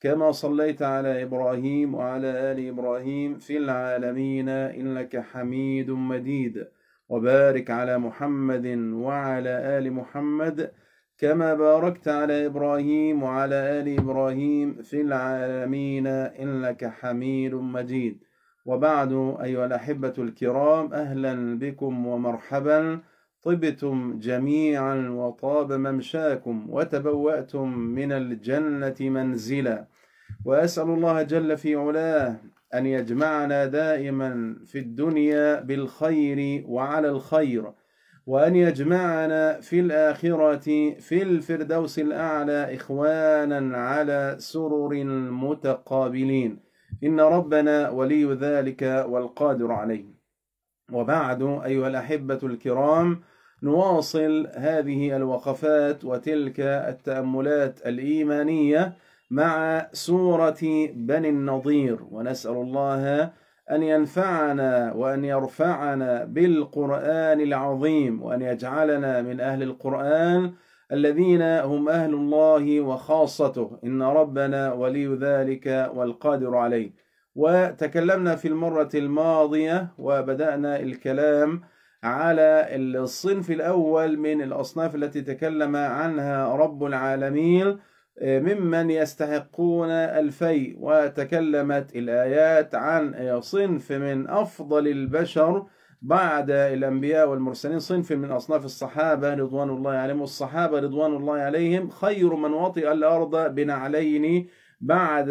كما صليت على إبراهيم وعلى آل إبراهيم في العالمين إنك حميد مجيد. وبارك على محمد وعلى آل محمد كما باركت على إبراهيم وعلى آل إبراهيم في العالمين إنك حميد مجيد. وبعد أيها الأحبة الكرام أهلا بكم ومرحبا. طبتم جميعا وطاب ممشاكم وتبوأتم من الجنة منزلا. وأسأل الله جل في علاه أن يجمعنا دائما في الدنيا بالخير وعلى الخير وأن يجمعنا في الآخرة في الفردوس الأعلى إخوانا على سرر متقابلين. إن ربنا ولي ذلك والقادر عليه. وبعد أيها الأحبة الكرام نواصل هذه الوقفات وتلك التأملات الإيمانية مع سورة بني النضير. ونسأل الله أن ينفعنا وأن يرفعنا بالقرآن العظيم وأن يجعلنا من أهل القرآن الذين هم أهل الله وخاصته. إن ربنا ولي ذلك والقادر عليه. وتكلمنا في المرة الماضية وبدأنا الكلام على الصنف الأول من الأصناف التي تكلم عنها رب العالمين ممن يستحقون الفيء. وتكلمت الآيات عن صنف من أفضل البشر بعد الأنبياء والمرسلين. صنف من أصناف الصحابة رضوان الله عليهم. والصحابة رضوان الله عليهم خير من وطئ الأرض بنعلين بعد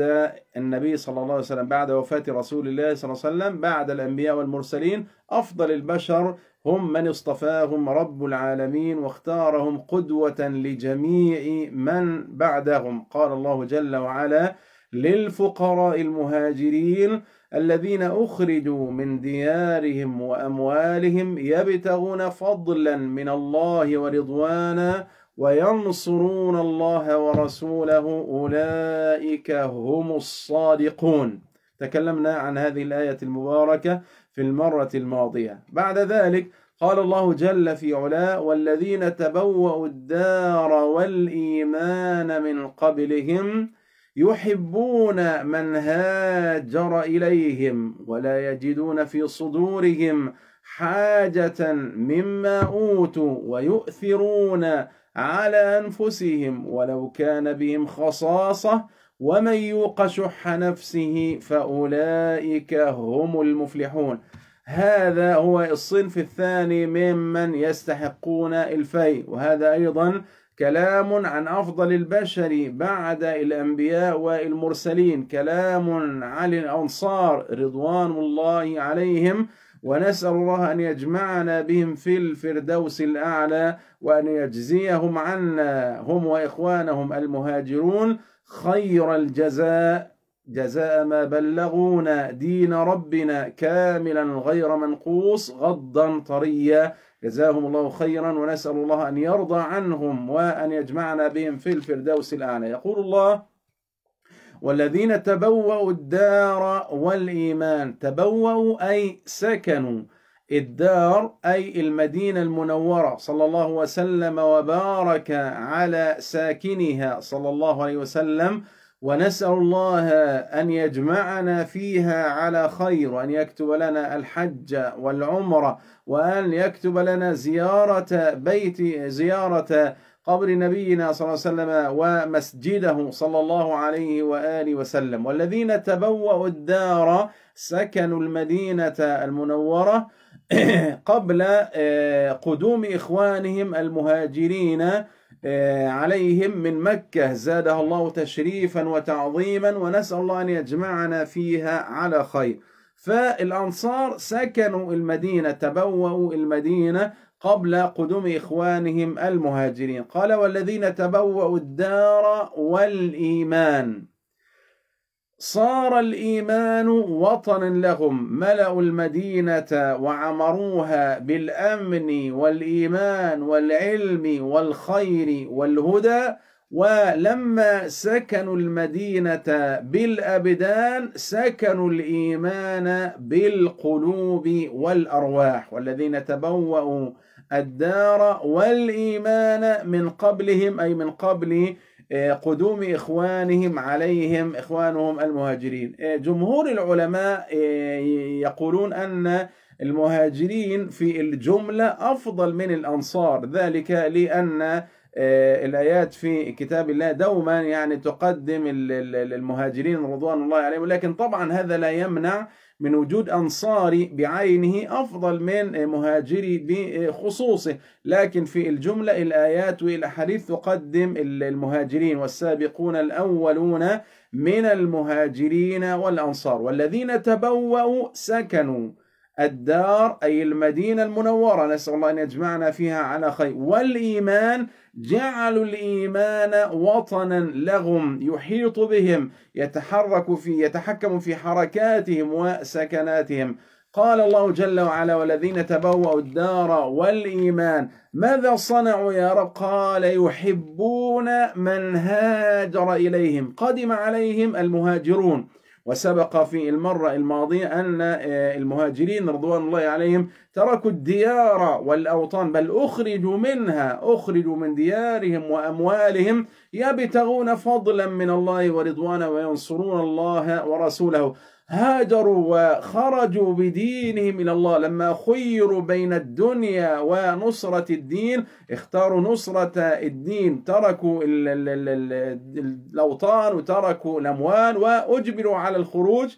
النبي صلى الله عليه وسلم بعد وفاة رسول الله صلى الله عليه وسلم بعد الأنبياء والمرسلين. أفضل البشر هم من اصطفاهم رب العالمين واختارهم قدوة لجميع من بعدهم. قال الله جل وعلا للفقراء المهاجرين الذين أخرجوا من ديارهم وأموالهم يبتغون فضلا من الله ورضوانا وينصرون الله ورسوله. أولئك هم الصادقون. تكلمنا عن هذه الآية المباركة في المرة الماضية. بعد ذلك قال الله جل في علاء والذين تبوأوا الدار والإيمان من قبلهم يحبون من هاجر إليهم ولا يجدون في صدورهم حاجة مما أوتوا ويؤثرون على أنفسهم ولو كان بهم خصاصة ومن يوق شح نفسه فأولئك هم المفلحون. هذا هو الصنف الثاني ممن يستحقون الفيء. وهذا أيضا كلام عن أفضل البشر بعد الأنبياء والمرسلين. كلام عن الأنصار رضوان الله عليهم. ونسأل الله أن يجمعنا بهم في الفردوس الأعلى وأن يجزيهم عنا هم وإخوانهم المهاجرون. خير الجزاء جزاء ما بلغونا دين ربنا كاملا غير منقوص غضا طريا جزاهم الله خيرا ونسأل الله أن يرضى عنهم وأن يجمعنا بهم في الفردوس الأعلى يقول الله والذين تبوأوا الدار والإيمان تبوأوا أي سكنوا الدار أي المدينة المنورة صلى الله وسلم وبارك على ساكنها صلى الله عليه وسلم. ونسأل الله أن يجمعنا فيها على خير وأن يكتب لنا الحج والعمرة وأن يكتب لنا زيارة بيت زيارة قبر نبينا صلى الله عليه وسلم ومسجده صلى الله عليه وآله وسلم. والذين تبوأوا الدار سكنوا المدينة المنورة. قبل آه، قدوم إخوانهم المهاجرين آه، عليهم من مكة. زادها الله تشريفا وتعظيما ونسأل الله أن يجمعنا فيها على خير. فالأنصار سكنوا المدينة تبوأوا المدينة قبل قدوم إخوانهم المهاجرين. قال والذين تبوأوا الدار والإيمان. صار الإيمان وطنا لهم ملأوا المدينة وعمروها بالأمن والإيمان والعلم والخير والهدى ولما سكنوا المدينة بالأبدان سكنوا الإيمان بالقلوب والأرواح والذين تبوأوا الدار والإيمان من قبلهم أي من قبل قدوم إخوانهم عليهم إخوانهم المهاجرين. آه، جمهور العلماء آه، يقولون أن المهاجرين في الجملة أفضل من الأنصار. ذلك لأن الآيات في كتاب الله دوما يعني تقدم المهاجرين رضوان الله عليهم. لكن طبعا هذا لا يمنع من وجود أنصاري بعينه أفضل من مهاجري بخصوصه. لكن في الجملة الآيات والأحاديث تقدم المهاجرين والسابقون الأولون من المهاجرين والأنصار والذين تبوأوا سكنوا. الدار أي المدينة المنورة. نسأل الله أن يجمعنا فيها على خير. والإيمان جعلوا الإيمان وطنا لهم يحيط بهم يتحرك في يتحكم في حركاتهم وسكناتهم. قال الله جل وعلا والذين تبوأوا الدار والإيمان ماذا صنعوا يا رب؟ قال يحبون من هاجر إليهم. قدم عليهم المهاجرون. وسبق في المرة الماضية أن آه، المهاجرين رضوان الله عليهم تركوا الديار والأوطان بل أخرجوا منها أخرجوا من ديارهم وأموالهم يبتغون فضلا من الله ورضوانا وينصرون الله ورسوله. هاجروا وخرجوا بدينهم إلى الله. لما خيروا بين الدنيا ونصرة الدين اختاروا نصرة الدين تركوا الأوطان وتركوا الأموال وأجبروا على الخروج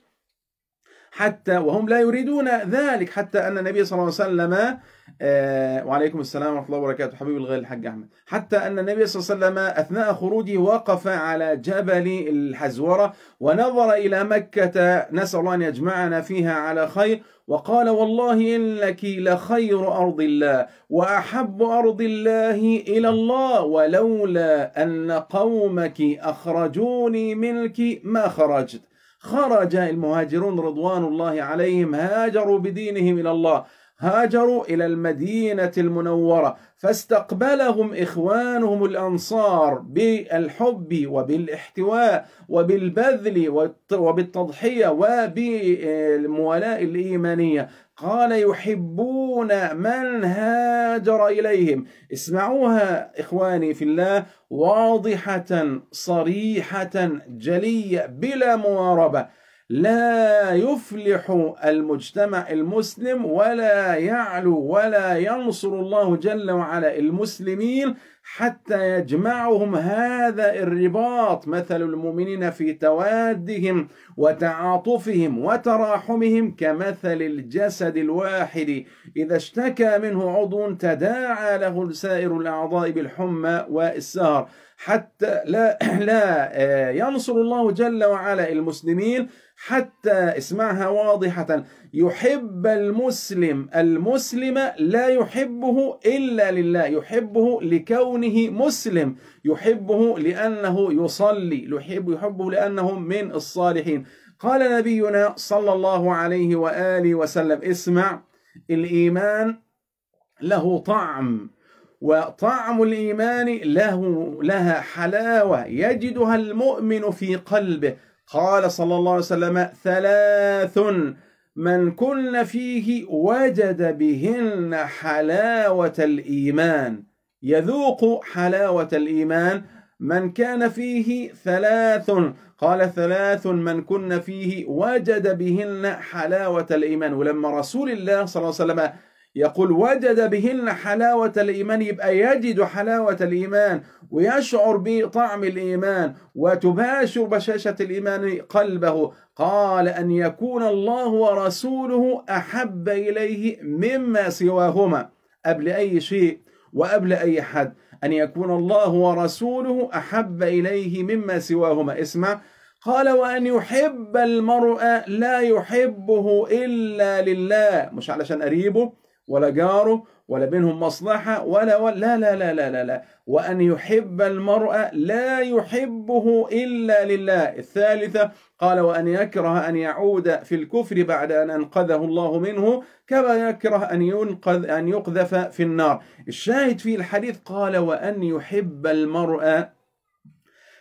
حتى وهم لا يريدون ذلك حتى أن النبي صلى الله عليه وسلم آه، وعليكم السلام ورحمة الله وبركاته حبيبي الغالي الحاج أحمد. حتى أن النبي صلى الله عليه وسلم أثناء خروجه وقف على جبل الحزورة ونظر إلى مكة نسأل الله أن يجمعنا فيها على خير وقال والله إنك لخير أرض الله وأحب أرض الله إلى الله ولولا أن قومك أخرجوني منك ما خرجت خرج المهاجرون رضوان الله عليهم هاجروا بدينهم إلى الله. هاجروا إلى المدينة المنورة فاستقبلهم إخوانهم الأنصار بالحب وبالاحتواء وبالبذل وبالتضحية وبالموالاة الإيمانية. قال يحبون من هاجر إليهم. اسمعوها إخواني في الله واضحة صريحة جلية بلا مواربة. لا يفلح المجتمع المسلم ولا يعلو ولا ينصر الله جل وعلا المسلمين حتى يجمعهم هذا الرباط مثل المؤمنين في توادهم وتعاطفهم وتراحمهم كمثل الجسد الواحد. إذا اشتكى منه عضو تداعى له سائر الأعضاء بالحمى والسهر. حتى لا لا آه، ينصر الله جل وعلا المسلمين حتى اسمعها واضحة. يحب المسلم المسلم لا يحبه إلا لله يحبه لكونه مسلم يحبه لأنه يصلي يحب يحبه لأنه من الصالحين. قال نبينا صلى الله عليه وآله وسلم اسمع الإيمان له طعم. وطعم الإيمان له لها حلاوة يجدها المؤمن في قلبه. قال صلى الله عليه وسلم ثلاث من كن فيه وجد بهن حلاوة الإيمان. يذوق حلاوة الإيمان. من كان فيه ثلاث. قال ثلاث من كن فيه وجد بهن حلاوة الإيمان. ولما رسول الله صلى الله عليه وسلم يقول وجد بهن حلاوة الإيمان يبقى يجد حلاوة الإيمان ويشعر بطعم الإيمان وتباشر بشاشة الإيمان قلبه. قال أن يكون الله ورسوله أحب إليه مما سواهما قبل أي شيء وقبل أي حد. أن يكون الله ورسوله أحب إليه مما سواهما. اسمع. قال وأن يحب المرء لا يحبه إلا لله. مش علشان قريبه ولا جاره ولا بينهم مصلحة ولا, ولا لا لا لا لا لا. وأن يحب المرء لا يحبه إلا لله. الثالثة قال وأن يكره أن يعود في الكفر بعد أن أنقذه الله منه كما يكره أن ينقذ أن يقذف في النار. الشاهد في الحديث قال وأن يحب المرء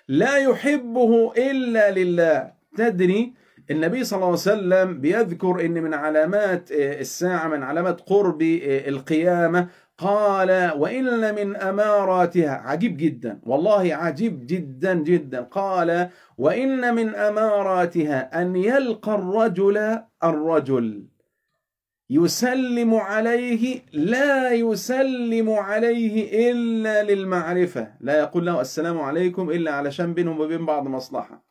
لا يحبه إلا لله. تدري النبي صلى الله عليه وسلم بيذكر إن من علامات الساعة من علامات قرب القيامة قال وإن من أماراتها عجيب جدا والله عجيب جدا جدا قال وإن من أماراتها أن يلقى الرجل الرجل يسلم عليه لا يسلم عليه إلا للمعرفة. لا يقول له السلام عليكم إلا علشان بينهم وبين بعض مصلحة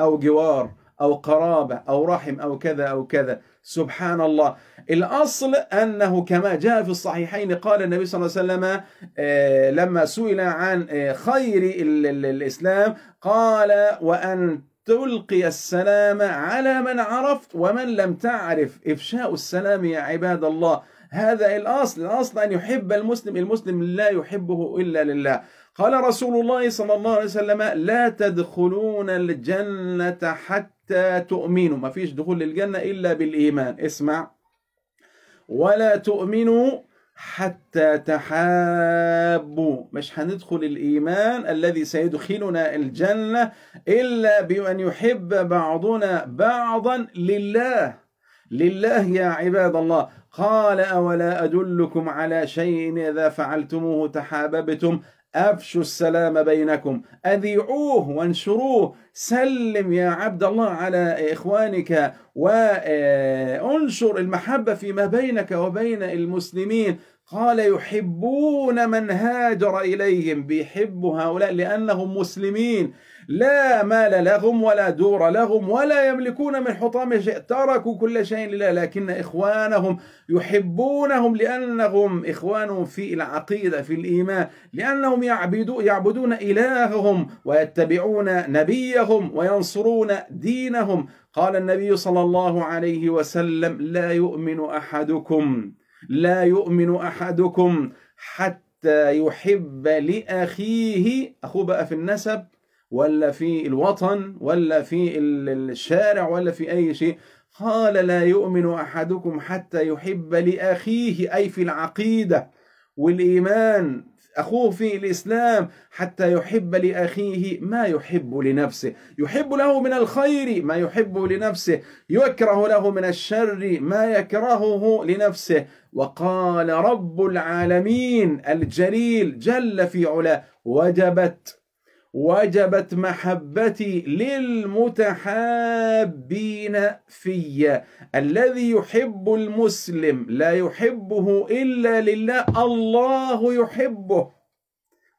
أو جوار. أو قرابة أو رحم أو كذا أو كذا. سبحان الله الأصل أنه كما جاء في الصحيحين قال النبي صلى الله عليه وسلم لما سئل عن خير الإسلام قال وأن تلقي السلام على من عرفت ومن لم تعرف. إفشاء السلام يا عباد الله. هذا الأصل. الأصل أن يحب المسلم المسلم لا يحبه إلا لله. قال رسول الله صلى الله عليه وسلم لا تدخلون الجنة حتى تؤمنوا. ما فيش دخول للجنة إلا بالإيمان. اسمع. ولا تؤمنوا حتى تحابوا. مش هندخل الإيمان الذي سيدخلنا الجنة إلا بأن يحب بعضنا بعضا لله. لله يا عباد الله. قال أولا أدلكم على شيء إذا فعلتموه تحاببتم؟ أفشوا السلام بينكم أذيعوه وانشروه سلم يا عبد الله على إخوانك وانشر المحبة فيما بينك وبين المسلمين. قال يحبون من هاجر إليهم بيحبوا هؤلاء لأنهم مسلمين. لا مال لهم ولا دور لهم ولا يملكون من حطام شيء. تركوا كل شيء لله لكن إخوانهم يحبونهم لأنهم إخوانهم في العقيدة في الإيمان لأنهم يعبدون, يعبدون إلههم ويتبعون نبيهم وينصرون دينهم. قال النبي صلى الله عليه وسلم لا يؤمن أحدكم لا يؤمن أحدكم حتى يحب لأخيه. أخوه بقى في النسب. ولا في الوطن ولا في الشارع ولا في أي شيء. قال لا يؤمن أحدكم حتى يحب لأخيه أي في العقيدة والإيمان. أخوه في الإسلام حتى يحب لأخيه ما يحب لنفسه. يحب له من الخير ما يحب لنفسه. يكره له من الشر ما يكرهه لنفسه. وقال رب العالمين الجليل جل في علاه. وجبت وجبت محبتي للمتحابين في. الذي يحب المسلم لا يحبه إلا لله الله يحبه.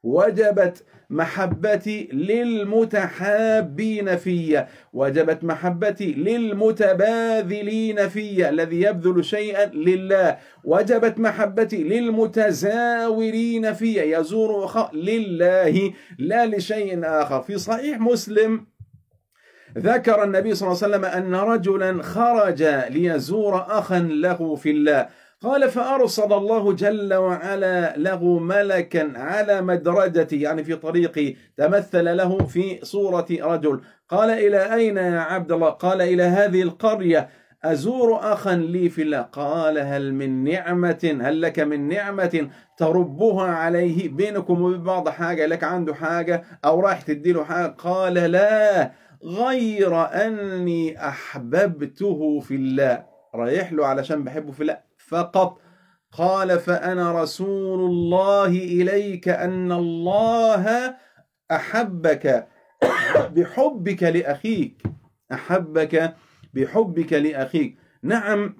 وجبت محبتي للمتحابين في. وجبت محبتي للمتباذلين في الذي يبذل شيئا لله. وجبت محبتي للمتزاورين في يزور أخاه لله لا لشيء آخر. في صحيح مسلم ذكر النبي صلى الله عليه وسلم أن رجلا خرج ليزور أخا له في الله. قال فأرسل الله جل وعلا له ملكا على مدرجته يعني في طريقه تمثل له في صورة رجل. قال إلى أين يا عبد الله؟ قال إلى هذه القرية. أزور أخا لي في الله. قال هل من نعمة هل لك من نعمة تربها عليه بينكم وبين بعض حاجة؟ لك عنده حاجة أو رايح تديله حاجة؟ قال لا غير أني أحببته في الله. رايح له علشان بحبه في الله. فقط قال فأنا رسول الله إليك أن الله أحبك بحبك لأخيك أحبك بحبك لأخيك. نعم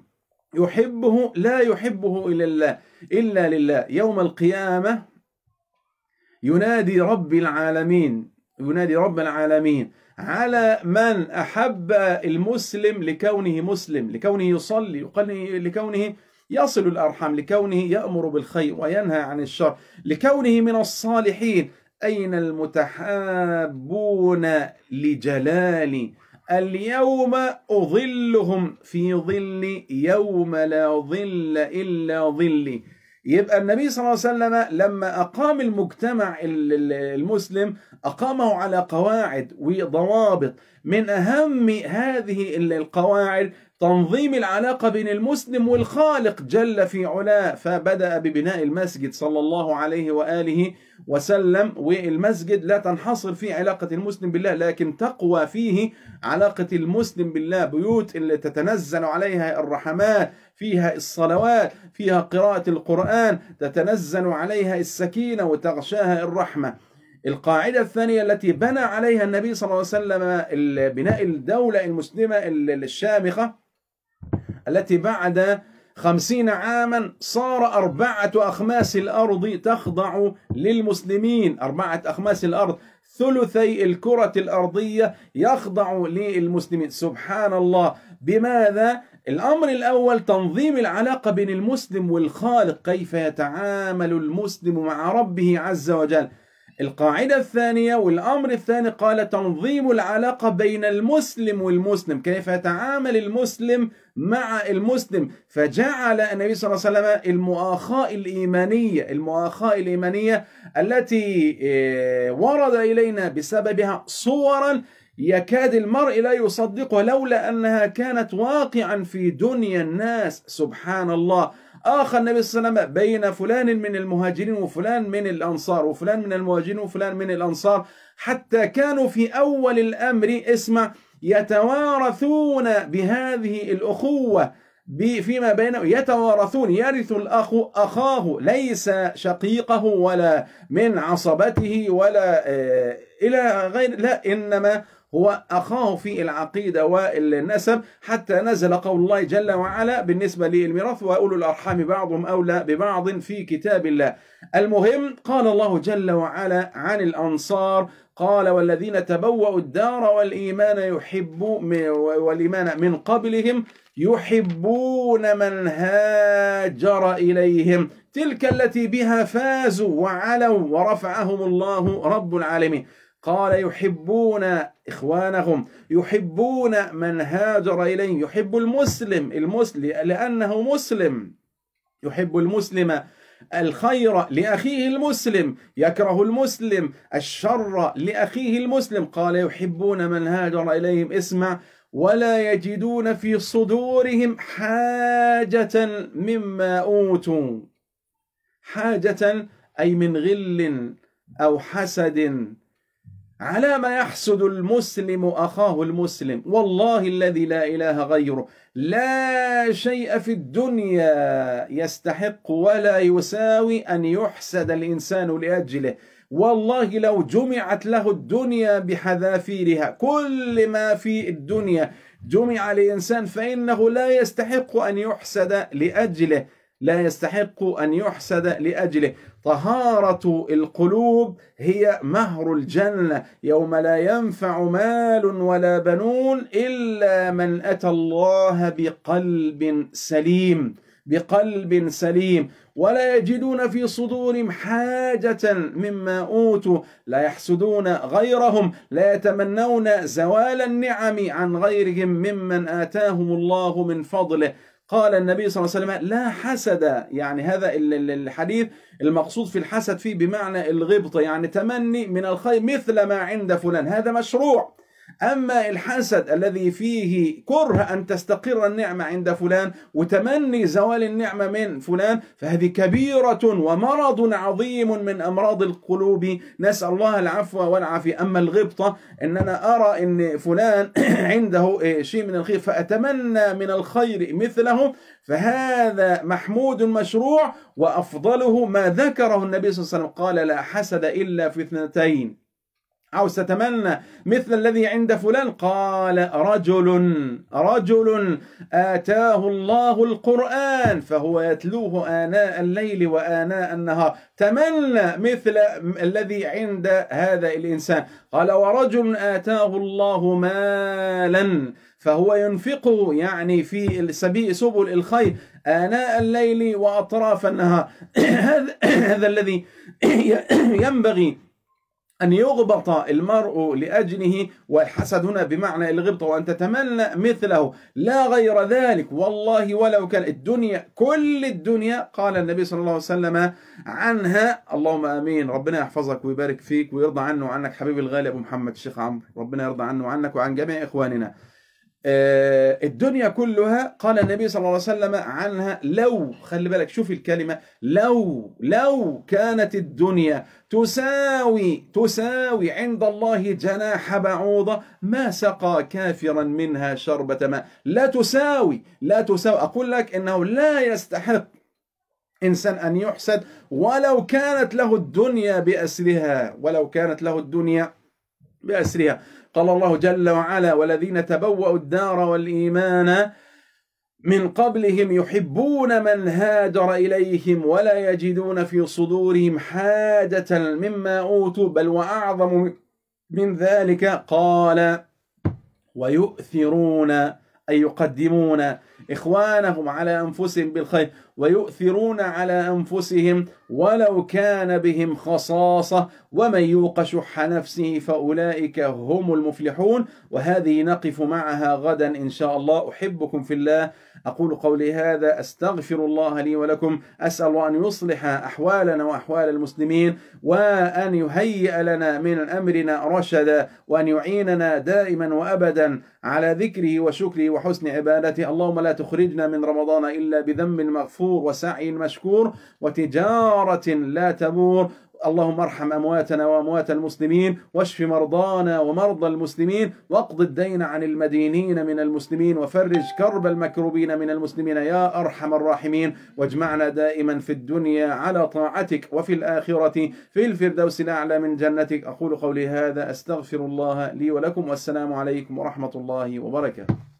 يحبه لا يحبه إلا الله إلا لله. يوم القيامة ينادي رب العالمين ينادي رب العالمين على من أحب المسلم لكونه مسلم لكونه يصلي لكونه يصل الأرحام لكونه يأمر بالخير وينهى عن الشر. لكونه من الصالحين. أين المتحابون لجلال؟ اليوم أظلهم في ظل يوم لا ظل إلا ظلي. يبقى النبي صلى الله عليه وسلم لما أقام المجتمع المسلم أقامه على قواعد وضوابط من أهم هذه القواعد تنظيم العلاقة بين المسلم والخالق جل في علاه. فبدأ ببناء المسجد صلى الله عليه وآله وسلم والمسجد لا تنحصر في علاقة المسلم بالله لكن تقوى فيه علاقة المسلم بالله. بيوت اللي تتنزل عليها الرحمات فيها الصلوات فيها قراءة القرآن تتنزل عليها السكينة وتغشاها الرحمة. القاعدة الثانية التي بنى عليها النبي صلى الله عليه وسلم بناء الدولة المسلمة الشامخة التي بعد خمسين عاما صار أربعة أخماس الأرض تخضع للمسلمين. أربعة أخماس الأرض ثلثي الكرة الأرضية يخضع للمسلمين. سبحان الله. بماذا؟ الأمر الأول تنظيم العلاقة بين المسلم والخالق كيف يتعامل المسلم مع ربه عز وجل. القاعدة الثانية والأمر الثاني قال تنظيم العلاقة بين المسلم والمسلم. كيف يتعامل المسلم مع المسلم؟ فجعل النبي صلى الله عليه وسلم المؤاخاة الإيمانية المؤاخاة الإيمانية التي آه، ورد إلينا بسببها صورا يكاد المرء لا يصدقها لولا أنها كانت واقعا في دنيا الناس. سبحان الله. آخى النبي صلى الله عليه وسلم بين فلان من المهاجرين وفلان من الأنصار وفلان من المهاجرين وفلان من الأنصار حتى كانوا في أول الأمر اسمع يتوارثون بهذه الأخوة فيما بينهم يتوارثون. يرث الأخ أخاه ليس شقيقه ولا من عصبته ولا آه، إلى غير لا إنما هو أخاه في العقيدة والنسب حتى نزل قول الله جل وعلا بالنسبة للميراث وأولو الأرحام بعضهم أولى ببعض في كتاب الله. المهم قال الله جل وعلا عن الأنصار قال والذين تبوأوا الدار والإيمان يحب والإيمان من قبلهم يحبون من هاجر إليهم. تلك التي بها فازوا وعلوا ورفعهم الله رب العالمين. قال يحبون إخوانهم يحبون من هاجر إليه يحب المسلم المسلم لأنه مسلم. يحب المسلم الخير لأخيه المسلم يكره المسلم الشر لأخيه المسلم. قال يحبون من هاجر إليهم اسمع ولا يجدون في صدورهم حاجة مما أوتوا. حاجة أي من غل أو حسد على ما يحسد المسلم أخاه المسلم. والله الذي لا إله غيره. لا شيء في الدنيا يستحق ولا يساوي أن يحسد الإنسان لأجله. والله لو جمعت له الدنيا بحذافيرها كل ما في الدنيا جمع لإنسان فإنه لا يستحق أن يحسد لأجله. لا يستحق أن يحسد لأجله. طهارة القلوب هي مهر الجنة. يوم لا ينفع مال ولا بنون إلا من أتى الله بقلب سليم بقلب سليم. ولا يجدون في صدورهم حاجة مما أوتوا لا يحسدون غيرهم لا يتمنون زوال النعم عن غيرهم ممن آتاهم الله من فضله. قال النبي صلى الله عليه وسلم لا حسد يعني هذا الحديث المقصود في الحسد فيه بمعنى الغبطة يعني تمني من الخير مثل ما عند فلان هذا مشروع. أما الحسد الذي فيه كره أن تستقر النعمة عند فلان وتمني زوال النعمة من فلان فهذه كبيرة ومرض عظيم من أمراض القلوب. نسأل الله العفو والعافية. أما الغبطة أن أنا أرى أن فلان عنده شيء من الخير فأتمنى من الخير مثله فهذا محمود مشروع وأفضله ما ذكره النبي صلى الله عليه وسلم. قال لا حسد إلا في اثنتين. أو ستمنى مثل الذي عند فلان. قال رجل رجل آتاه الله القرآن فهو يتلوه آناء الليل وآناء النهار. تمنى مثل الذي عند هذا الإنسان. قال ورجل آتاه الله مالا فهو ينفقه يعني في سبيل سبل الخير آناء الليل وأطراف النهار. هذا الذي ينبغي أن يغبط المرء لأجله والحسد هنا بمعنى الغبطة وأن تتمنى مثله. لا غير ذلك. والله ولو كان الدنيا كل الدنيا قال النبي صلى الله عليه وسلم عنها. اللهم آمين. ربنا يحفظك ويبارك فيك ويرضى عنه وعنك حبيبي الغالي أبو محمد الشيخ عمرو. ربنا يرضى عنه وعنك وعن جميع إخواننا. الدنيا كلها قال النبي صلى الله عليه وسلم عنها. لو خلي بالك شوف الكلمة. لو لو كانت الدنيا تساوي تساوي عند الله جناح بعوضة ما سقى كافرا منها شربة ماء. لا تساوي لا تساوي. أقول لك إنه لا يستحق إنسان أن يحسد ولو كانت له الدنيا بأسرها ولو كانت له الدنيا بأسرها. قال الله جل وعلا والذين تبوأوا الدار والإيمان من قبلهم يحبون من هاجر إليهم ولا يجدون في صدورهم حاجة مما أوتوا بل وأعظم من ذلك قال ويؤثرون أي يقدمون إخوانهم على أنفسهم بالخير. ويؤثرون على أنفسهم ولو كان بهم خصاصة ومن يوق شح نفسه فأولئك هم المفلحون وهذه نقف معها غدا إن شاء الله. أحبكم في الله. أقول قولي هذا. أستغفر الله لي ولكم. أسأل أن يصلح أحوالنا وأحوال المسلمين وأن يهيئ لنا من أمرنا رشدا وأن يعيننا دائما وأبدا على ذكره وشكره وحسن عبادته. اللهم لا تخرجنا من رمضان إلا بذنب مغفور. وسعي مشكور وتجارة لا تبور. اللهم ارحم أمواتنا وأموات المسلمين واشف مرضانا ومرضى المسلمين واقض الدين عن المدينين من المسلمين وفرج كرب المكروبين من المسلمين يا أرحم الراحمين. واجمعنا دائما في الدنيا على طاعتك وفي الآخرة في الفردوس الأعلى من جنتك. أقول قولي هذا أستغفر الله لي ولكم والسلام عليكم ورحمة الله وبركاته.